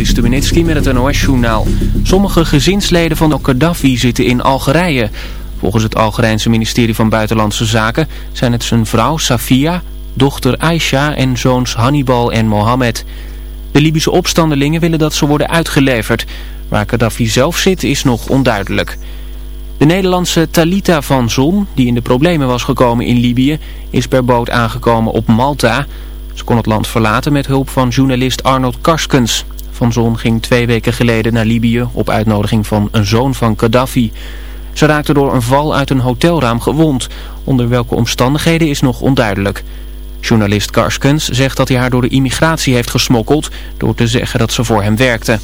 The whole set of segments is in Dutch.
Met het NOS-journaal. Sommige gezinsleden van Gaddafi zitten in Algerije. Volgens het Algerijnse ministerie van Buitenlandse Zaken zijn het zijn vrouw Safia, dochter Aisha en zoons Hannibal en Mohammed. De Libische opstandelingen willen dat ze worden uitgeleverd. Waar Gaddafi zelf zit is nog onduidelijk. De Nederlandse Talita van Zon, die in de problemen was gekomen in Libië, is per boot aangekomen op Malta... Ze kon het land verlaten met hulp van journalist Arnold Karskens. Van Zon ging twee weken geleden naar Libië op uitnodiging van een zoon van Gaddafi. Ze raakte door een val uit een hotelraam gewond. Onder welke omstandigheden is nog onduidelijk. Journalist Karskens zegt dat hij haar door de immigratie heeft gesmokkeld... door te zeggen dat ze voor hem werkte.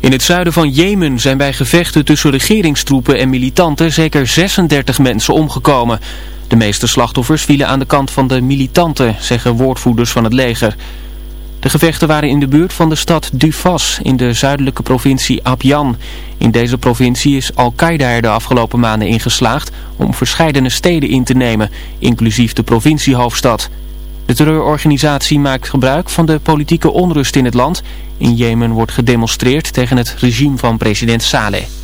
In het zuiden van Jemen zijn bij gevechten tussen regeringstroepen en militanten zeker 36 mensen omgekomen... De meeste slachtoffers vielen aan de kant van de militanten, zeggen woordvoerders van het leger. De gevechten waren in de buurt van de stad Dufas in de zuidelijke provincie Abyan. In deze provincie is Al-Qaeda er de afgelopen maanden ingeslaagd om verscheidene steden in te nemen, inclusief de provinciehoofdstad. De terreurorganisatie maakt gebruik van de politieke onrust in het land. In Jemen wordt gedemonstreerd tegen het regime van president Saleh.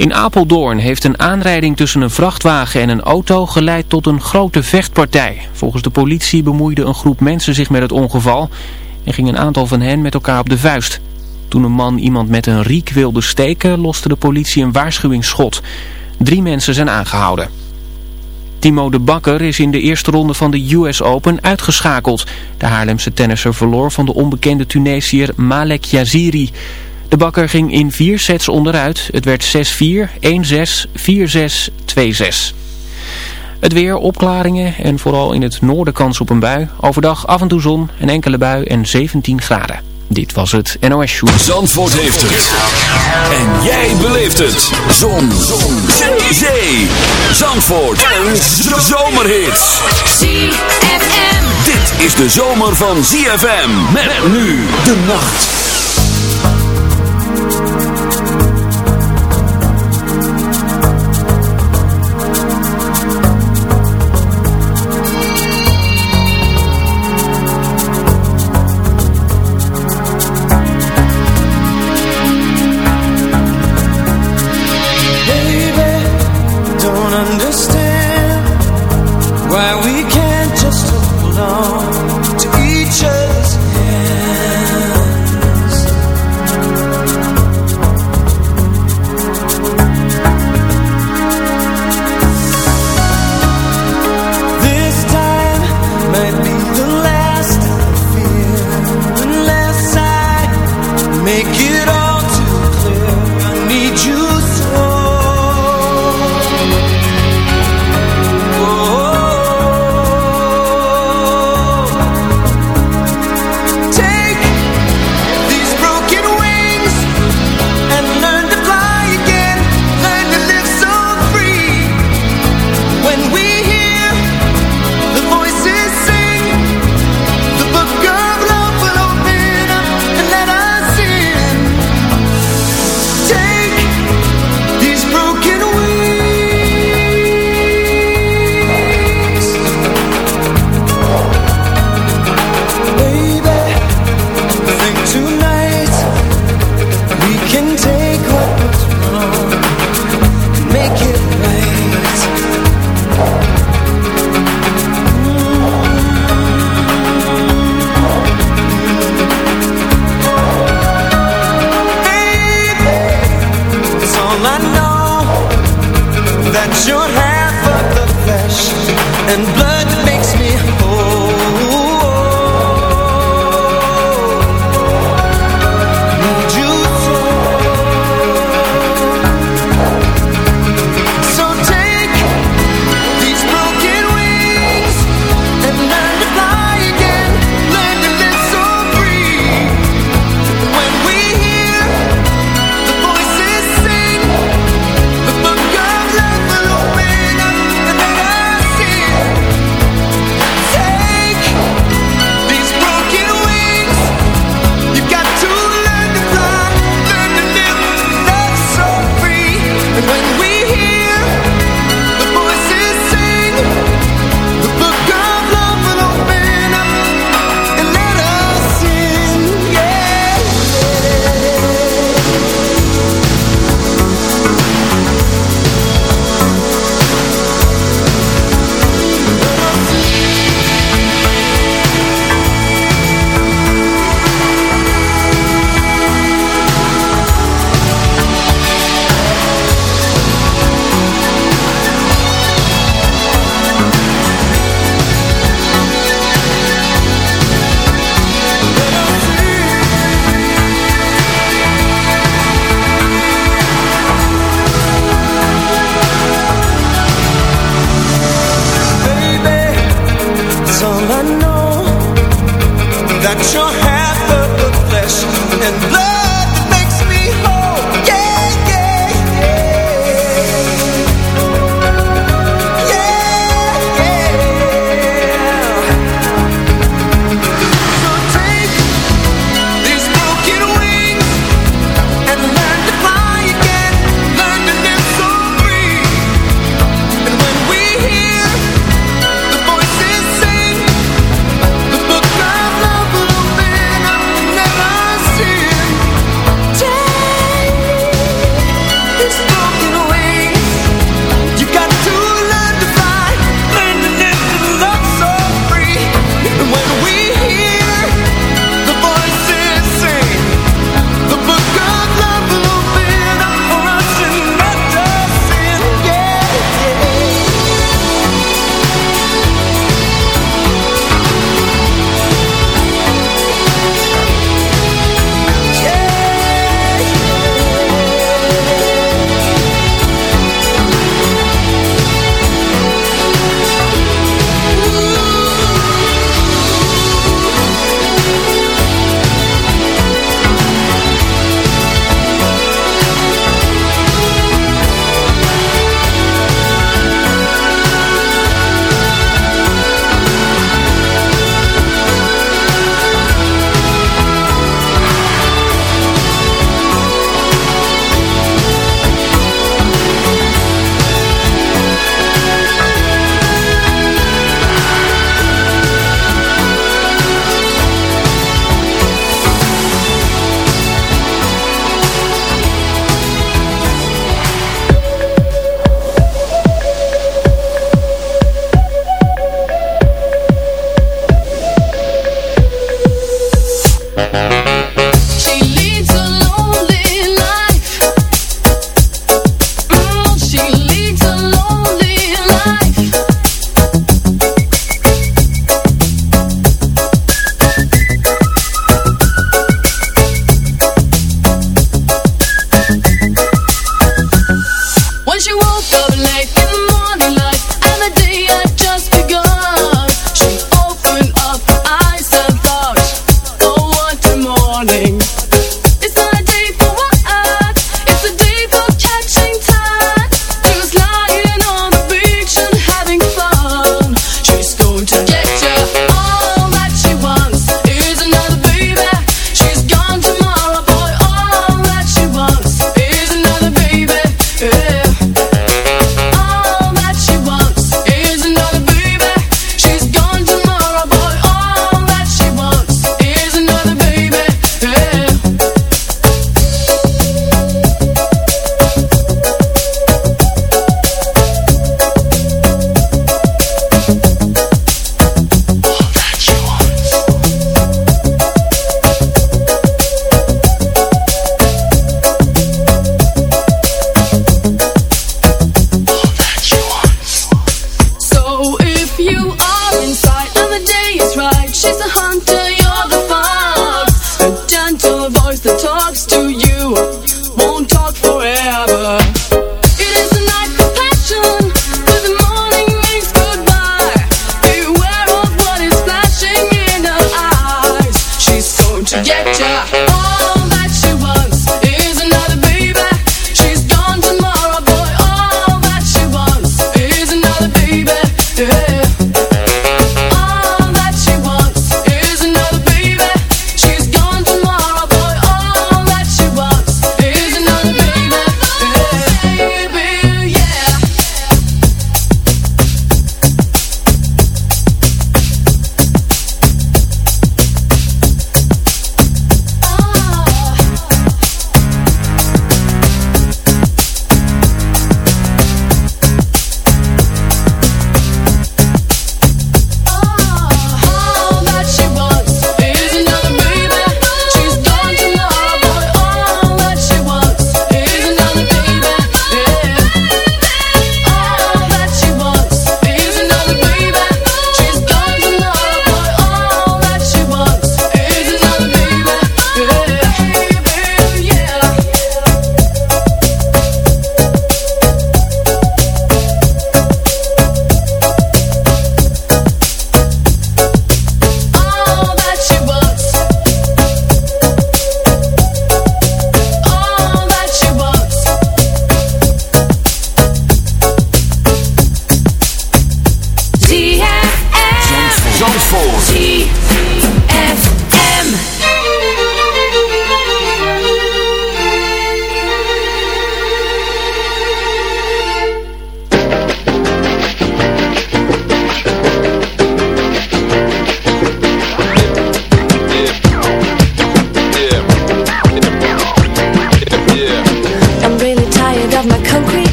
In Apeldoorn heeft een aanrijding tussen een vrachtwagen en een auto geleid tot een grote vechtpartij. Volgens de politie bemoeide een groep mensen zich met het ongeval en ging een aantal van hen met elkaar op de vuist. Toen een man iemand met een riek wilde steken, loste de politie een waarschuwingsschot. Drie mensen zijn aangehouden. Timo de Bakker is in de eerste ronde van de US Open uitgeschakeld. De Haarlemse tennisser verloor van de onbekende Tunesiër Malek Yaziri. De bakker ging in vier sets onderuit. Het werd 6-4, 1-6, 4-6, 2-6. Het weer, opklaringen en vooral in het noorden kans op een bui. Overdag af en toe zon, een enkele bui en 17 graden. Dit was het NOS Show. Zandvoort heeft het. En jij beleeft het. Zon. zon. Zee. Zee. Zandvoort. Een zomerhit. ZFM. Dit is de zomer van ZFM. Met nu de nacht.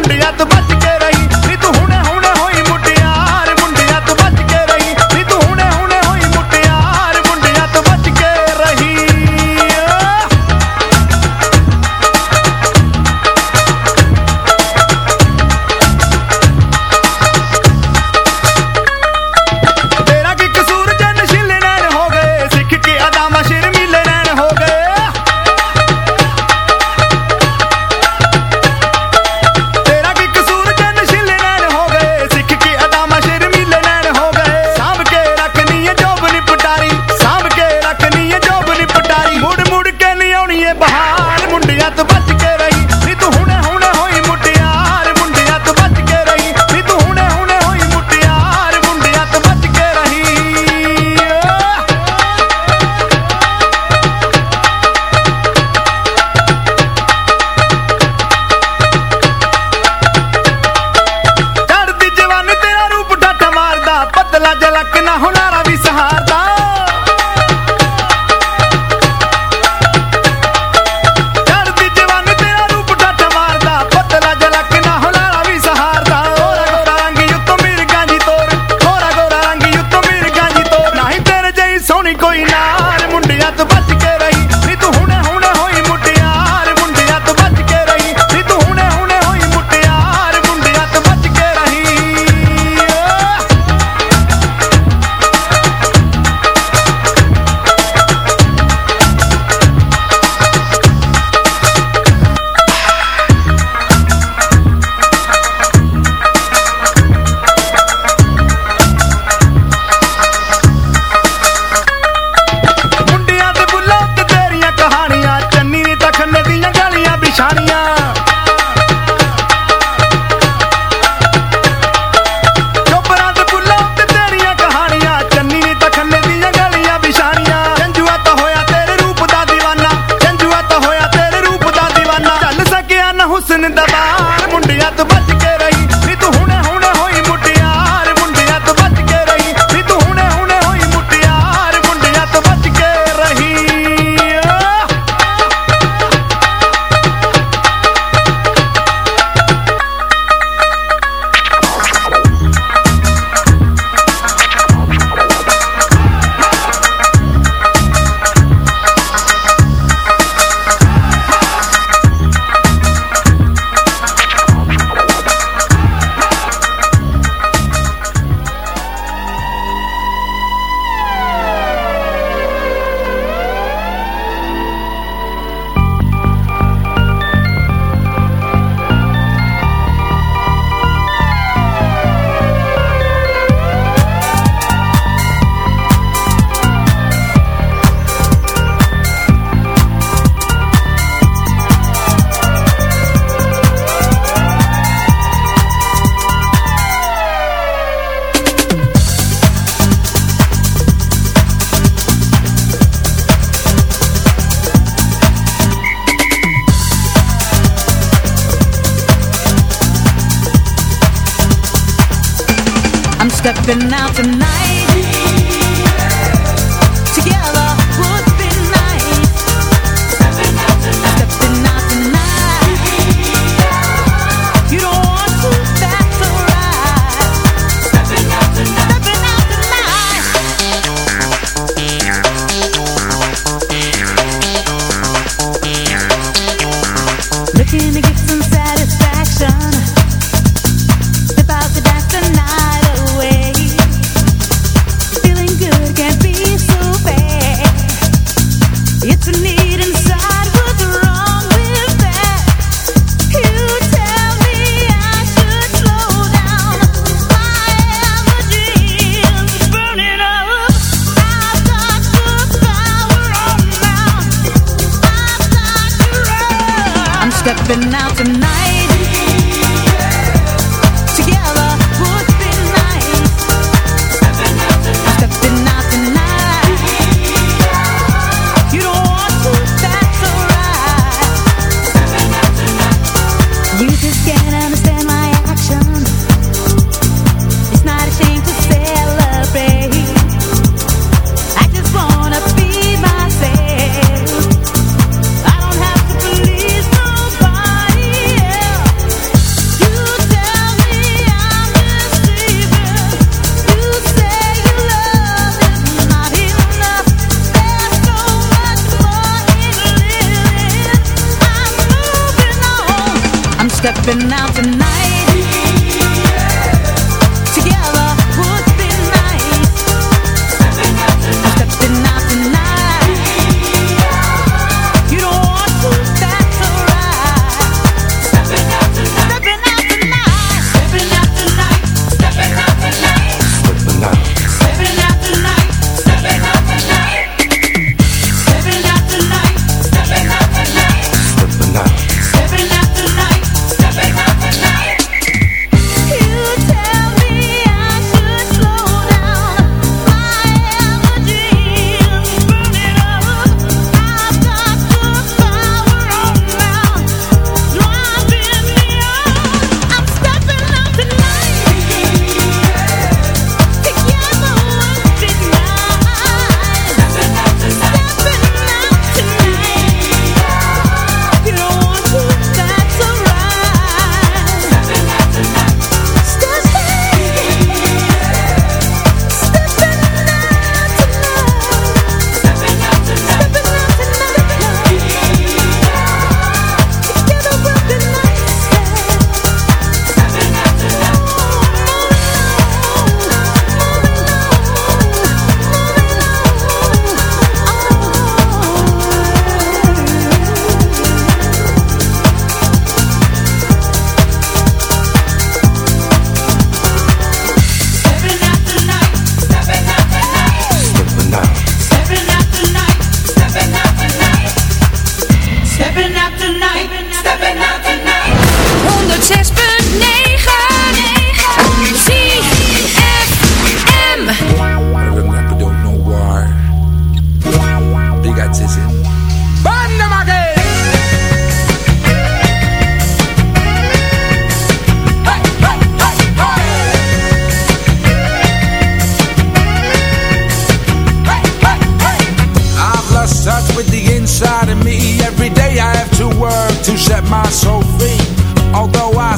ਮੁੰਡਿਆਂ ਤੋਂ ਬਚ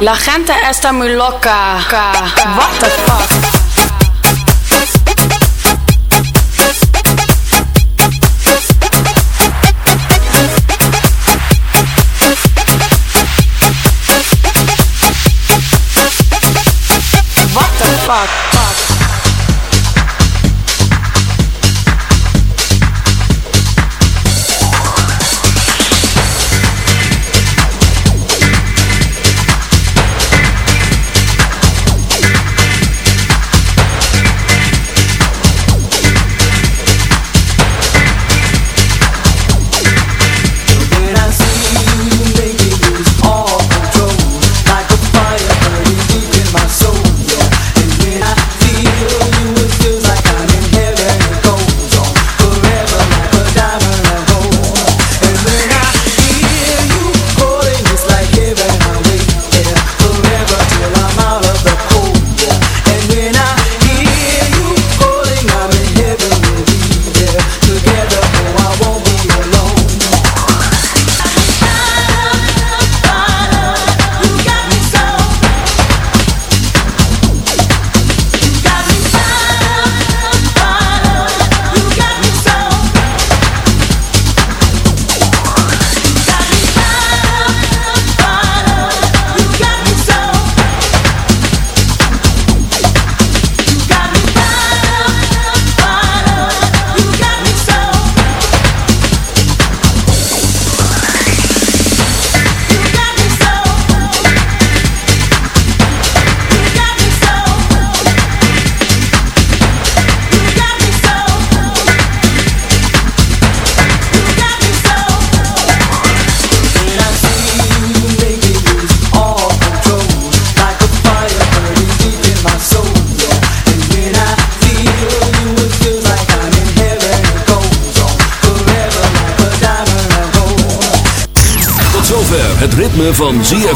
La gente está muy loca. What the fuck? What the fuck?